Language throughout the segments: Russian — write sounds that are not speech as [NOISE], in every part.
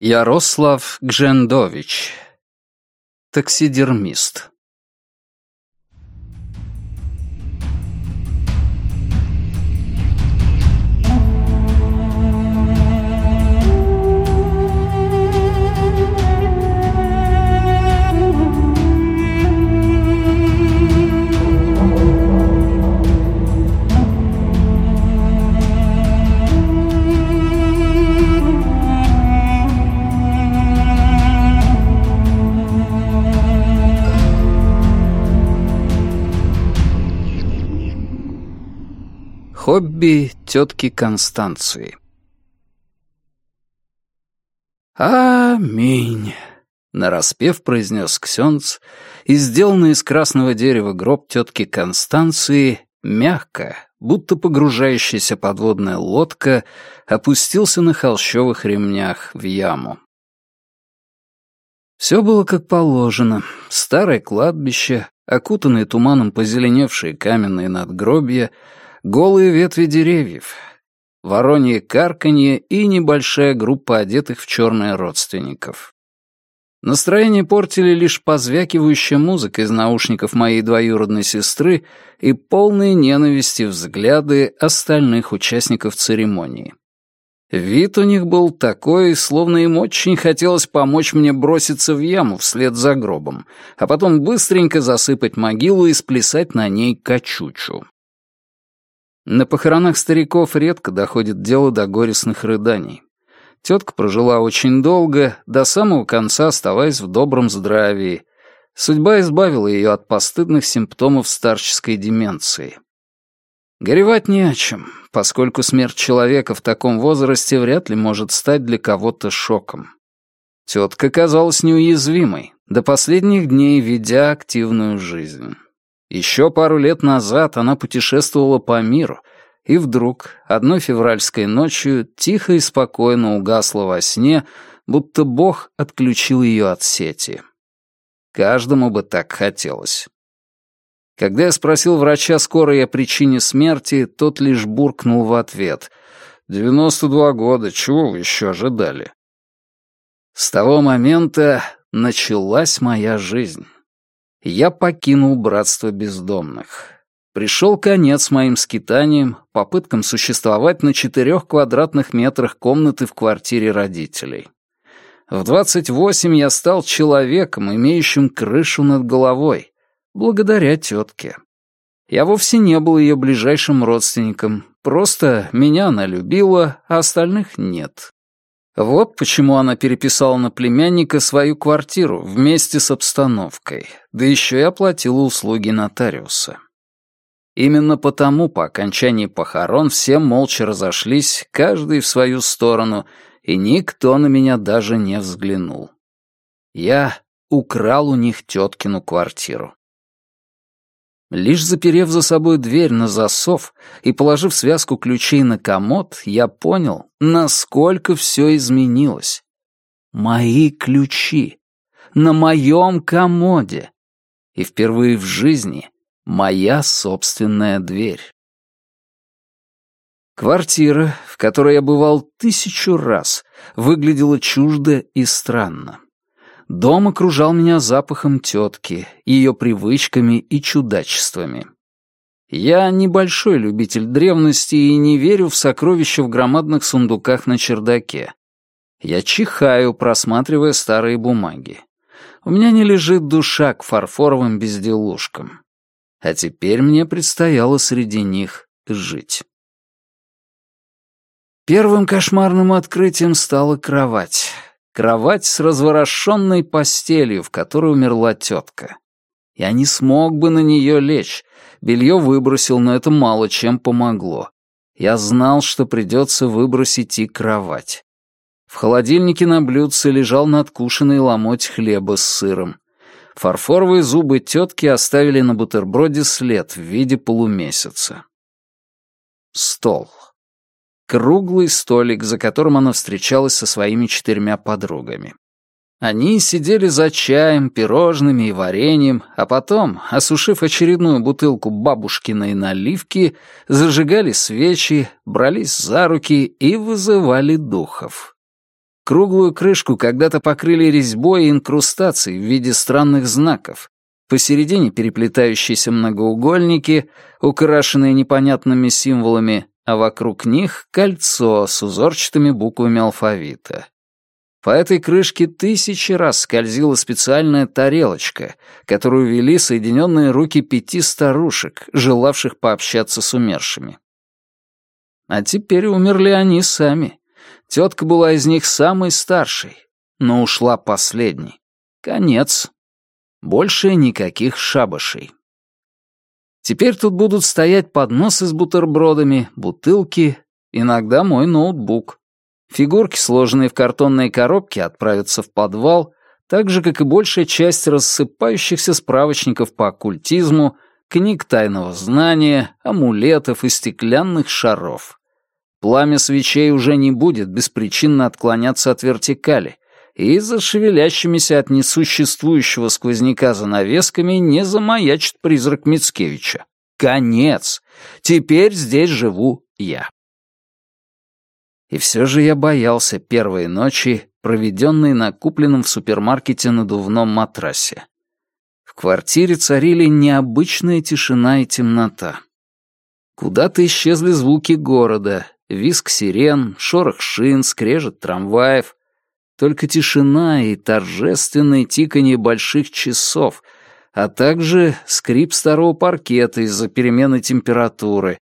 Ярослав Гжендович. Таксидермист. Хобби тетки Констанции. «Аминь!» — нараспев произнес Ксенц, и сделанный из красного дерева гроб тетки Констанции мягко, будто погружающаяся подводная лодка, опустился на холщовых ремнях в яму. Все было как положено. Старое кладбище, окутанные туманом позеленевшие каменные надгробья — голые ветви деревьев, воронье карканье и небольшая группа одетых в черное родственников. Настроение портили лишь позвякивающая музыка из наушников моей двоюродной сестры и полные ненависти взгляды остальных участников церемонии. Вид у них был такой, словно им очень хотелось помочь мне броситься в яму вслед за гробом, а потом быстренько засыпать могилу и сплясать на ней качучу. На похоронах стариков редко доходит дело до горестных рыданий. Тетка прожила очень долго, до самого конца оставаясь в добром здравии. Судьба избавила ее от постыдных симптомов старческой деменции. Горевать не о чем, поскольку смерть человека в таком возрасте вряд ли может стать для кого-то шоком. Тетка казалась неуязвимой, до последних дней ведя активную жизнь. Еще пару лет назад она путешествовала по миру, и вдруг, одной февральской ночью, тихо и спокойно угасла во сне, будто Бог отключил ее от сети. Каждому бы так хотелось. Когда я спросил врача скорой о причине смерти, тот лишь буркнул в ответ. «Девяносто два года, чего вы еще ожидали?» С того момента началась моя жизнь я покинул братство бездомных. Пришел конец моим скитаниям, попыткам существовать на четырех квадратных метрах комнаты в квартире родителей. В 28 я стал человеком, имеющим крышу над головой, благодаря тетке. Я вовсе не был ее ближайшим родственником, просто меня она любила, а остальных нет. Вот почему она переписала на племянника свою квартиру вместе с обстановкой, да еще и оплатила услуги нотариуса. Именно потому по окончании похорон все молча разошлись, каждый в свою сторону, и никто на меня даже не взглянул. Я украл у них теткину квартиру. Лишь заперев за собой дверь на засов и положив связку ключей на комод, я понял, насколько все изменилось. Мои ключи. На моем комоде. И впервые в жизни моя собственная дверь. Квартира, в которой я бывал тысячу раз, выглядела чуждо и странно. Дом окружал меня запахом тетки, ее привычками и чудачествами. Я небольшой любитель древности и не верю в сокровища в громадных сундуках на чердаке. Я чихаю, просматривая старые бумаги. У меня не лежит душа к фарфоровым безделушкам. А теперь мне предстояло среди них жить. Первым кошмарным открытием стала кровать. Кровать с разворошенной постелью, в которой умерла тетка. Я не смог бы на нее лечь. Белье выбросил, но это мало чем помогло. Я знал, что придется выбросить и кровать. В холодильнике на блюдце лежал надкушенный ломоть хлеба с сыром. Фарфоровые зубы тетки оставили на бутерброде след в виде полумесяца. Стол. Круглый столик, за которым она встречалась со своими четырьмя подругами. Они сидели за чаем, пирожными и вареньем, а потом, осушив очередную бутылку бабушкиной наливки, зажигали свечи, брались за руки и вызывали духов. Круглую крышку когда-то покрыли резьбой и инкрустацией в виде странных знаков. Посередине переплетающиеся многоугольники, украшенные непонятными символами, а вокруг них кольцо с узорчатыми буквами алфавита. По этой крышке тысячи раз скользила специальная тарелочка, которую вели соединенные руки пяти старушек, желавших пообщаться с умершими. А теперь умерли они сами. Тетка была из них самой старшей, но ушла последней. Конец. Больше никаких шабашей. Теперь тут будут стоять подносы с бутербродами, бутылки, иногда мой ноутбук. Фигурки, сложенные в картонные коробки, отправятся в подвал, так же, как и большая часть рассыпающихся справочников по оккультизму, книг тайного знания, амулетов и стеклянных шаров. Пламя свечей уже не будет беспричинно отклоняться от вертикали, и за шевелящимися от несуществующего сквозняка занавесками не замаячит призрак Мицкевича. Конец! Теперь здесь живу я. И все же я боялся первой ночи, проведенной на купленном в супермаркете надувном матрасе. В квартире царили необычная тишина и темнота. Куда-то исчезли звуки города, визг сирен, шорох шин, скрежет трамваев. Только тишина и торжественное тиканье больших часов, а также скрип старого паркета из-за перемены температуры,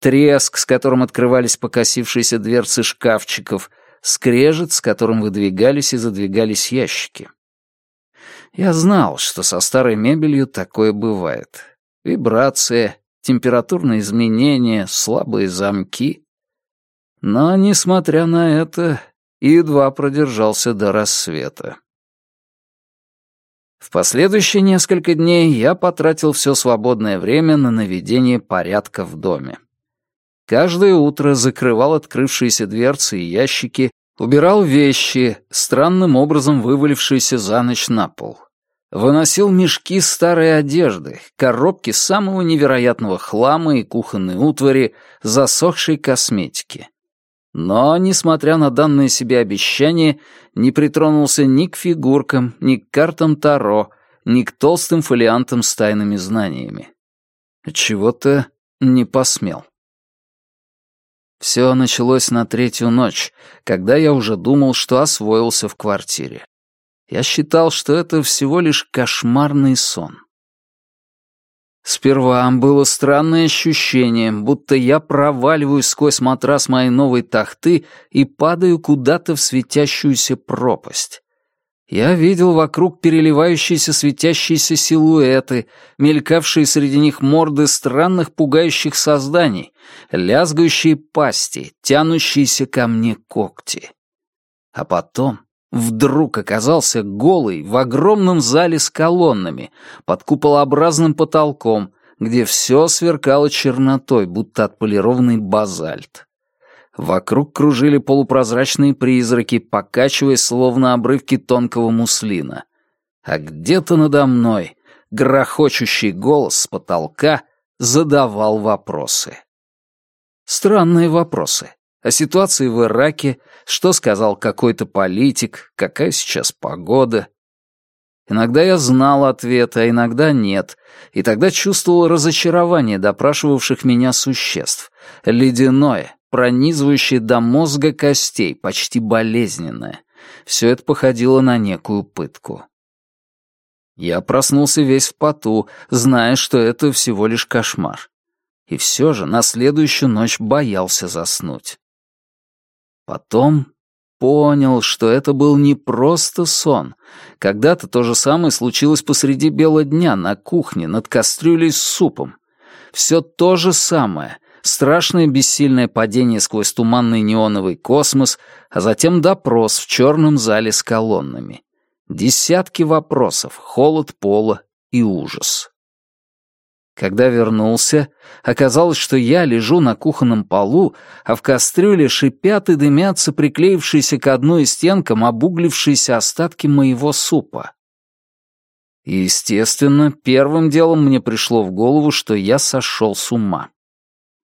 треск, с которым открывались покосившиеся дверцы шкафчиков, скрежет, с которым выдвигались и задвигались ящики. Я знал, что со старой мебелью такое бывает. Вибрация, температурные изменения, слабые замки. Но, несмотря на это, едва продержался до рассвета. В последующие несколько дней я потратил все свободное время на наведение порядка в доме. Каждое утро закрывал открывшиеся дверцы и ящики, убирал вещи, странным образом вывалившиеся за ночь на пол. Выносил мешки старой одежды, коробки самого невероятного хлама и кухонной утвари, засохшей косметики. Но, несмотря на данное себе обещание, не притронулся ни к фигуркам, ни к картам Таро, ни к толстым фолиантам с тайными знаниями. Чего-то не посмел. Все началось на третью ночь, когда я уже думал, что освоился в квартире. Я считал, что это всего лишь кошмарный сон. Сперва было странное ощущение, будто я проваливаюсь сквозь матрас моей новой тахты и падаю куда-то в светящуюся пропасть. Я видел вокруг переливающиеся светящиеся силуэты, мелькавшие среди них морды странных пугающих созданий, лязгающие пасти, тянущиеся ко мне когти. А потом вдруг оказался голый в огромном зале с колоннами, под куполообразным потолком, где все сверкало чернотой, будто отполированный базальт. Вокруг кружили полупрозрачные призраки, покачиваясь словно обрывки тонкого муслина. А где-то надо мной грохочущий голос с потолка задавал вопросы. Странные вопросы. О ситуации в Ираке, что сказал какой-то политик, какая сейчас погода. Иногда я знал ответ, а иногда нет, и тогда чувствовал разочарование допрашивавших меня существ. Ледяное, пронизывающее до мозга костей, почти болезненное. Все это походило на некую пытку. Я проснулся весь в поту, зная, что это всего лишь кошмар. И все же на следующую ночь боялся заснуть. Потом понял, что это был не просто сон. Когда-то то же самое случилось посреди бела дня на кухне над кастрюлей с супом. Все то же самое — страшное бессильное падение сквозь туманный неоновый космос, а затем допрос в черном зале с колоннами. Десятки вопросов, холод пола и ужас. Когда вернулся, оказалось, что я лежу на кухонном полу, а в кастрюле шипят и дымятся приклеившиеся к одной из стенкам обуглившиеся остатки моего супа. Естественно, первым делом мне пришло в голову, что я сошел с ума.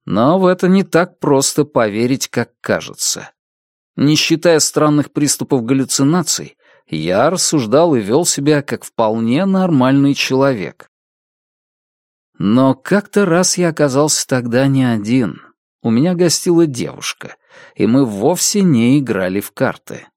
Но в это не так просто поверить, как кажется. Не считая странных приступов галлюцинаций, я рассуждал и вел себя как вполне нормальный человек. Но как-то раз я оказался тогда не один. У меня гостила девушка, и мы вовсе не играли в карты.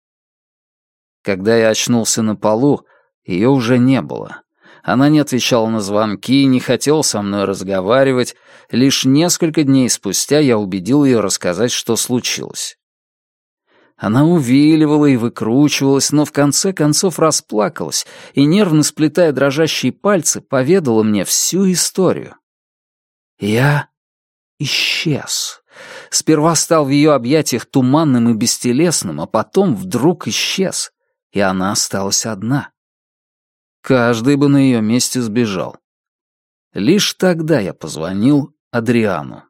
Когда я очнулся на полу, ее уже не было. Она не отвечала на звонки, не хотела со мной разговаривать. Лишь несколько дней спустя я убедил ее рассказать, что случилось. Она увиливала и выкручивалась, но в конце концов расплакалась и, нервно сплетая дрожащие пальцы, поведала мне всю историю. Я исчез. Сперва стал в ее объятиях туманным и бестелесным, а потом вдруг исчез, и она осталась одна. Каждый бы на ее месте сбежал. Лишь тогда я позвонил Адриану.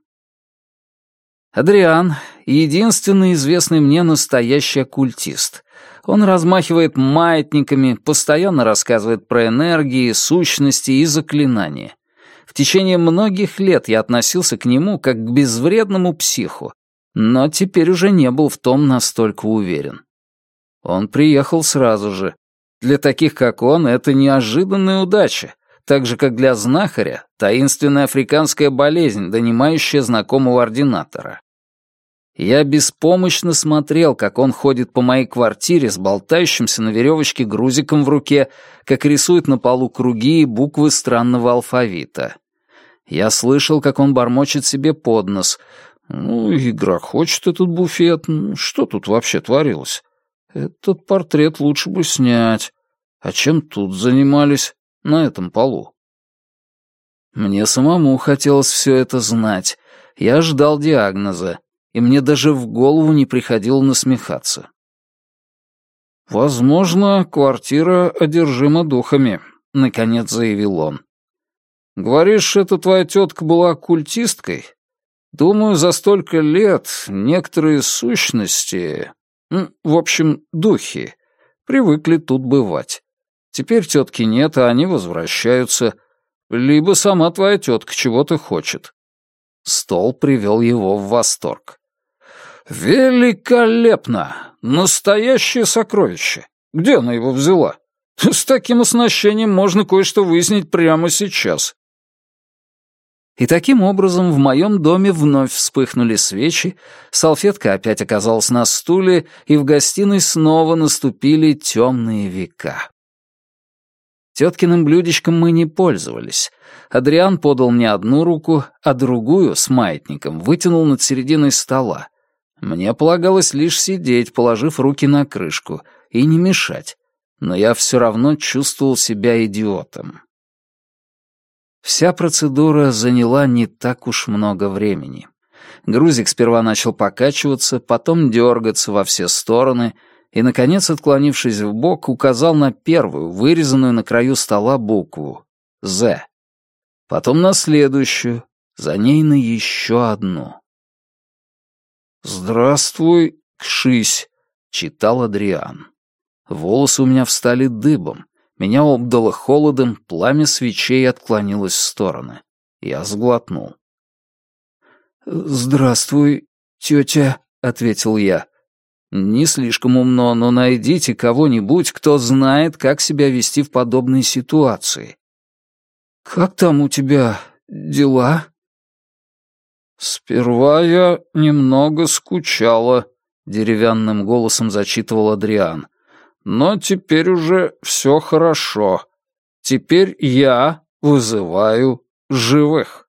Адриан — единственный известный мне настоящий оккультист. Он размахивает маятниками, постоянно рассказывает про энергии, сущности и заклинания. В течение многих лет я относился к нему как к безвредному психу, но теперь уже не был в том настолько уверен. Он приехал сразу же, для таких, как он, это неожиданная удача, так же, как для знахаря таинственная африканская болезнь, донимающая знакомого ординатора. Я беспомощно смотрел, как он ходит по моей квартире с болтающимся на веревочке грузиком в руке, как рисует на полу круги и буквы странного алфавита. Я слышал, как он бормочет себе под нос. «Ну, игра хочет этот буфет. Что тут вообще творилось? Этот портрет лучше бы снять. А чем тут занимались, на этом полу? Мне самому хотелось все это знать. Я ждал диагноза, и мне даже в голову не приходило насмехаться. «Возможно, квартира одержима духами», — наконец заявил он. «Говоришь, эта твоя тетка была оккультисткой? Думаю, за столько лет некоторые сущности, в общем, духи, привыкли тут бывать. Теперь тетки нет, а они возвращаются. Либо сама твоя тетка чего-то хочет. Стол привел его в восторг. «Великолепно! Настоящее сокровище! Где она его взяла? [LAUGHS] С таким оснащением можно кое-что выяснить прямо сейчас. И таким образом в моем доме вновь вспыхнули свечи, салфетка опять оказалась на стуле, и в гостиной снова наступили темные века. Теткиным блюдечком мы не пользовались. Адриан подал мне одну руку, а другую, с маятником, вытянул над серединой стола. Мне полагалось лишь сидеть, положив руки на крышку, и не мешать. Но я все равно чувствовал себя идиотом. Вся процедура заняла не так уж много времени. Грузик сперва начал покачиваться, потом дергаться во все стороны и, наконец, отклонившись в бок, указал на первую, вырезанную на краю стола букву «З». Потом на следующую, за ней на еще одну. «Здравствуй, кшись», — читал Адриан. Волосы у меня встали дыбом. Меня обдало холодом, пламя свечей отклонилось в стороны. Я сглотнул. «Здравствуй, тетя», — ответил я. «Не слишком умно, но найдите кого-нибудь, кто знает, как себя вести в подобной ситуации». «Как там у тебя дела?» «Сперва я немного скучала», — деревянным голосом зачитывал Адриан. Но теперь уже все хорошо. Теперь я вызываю живых.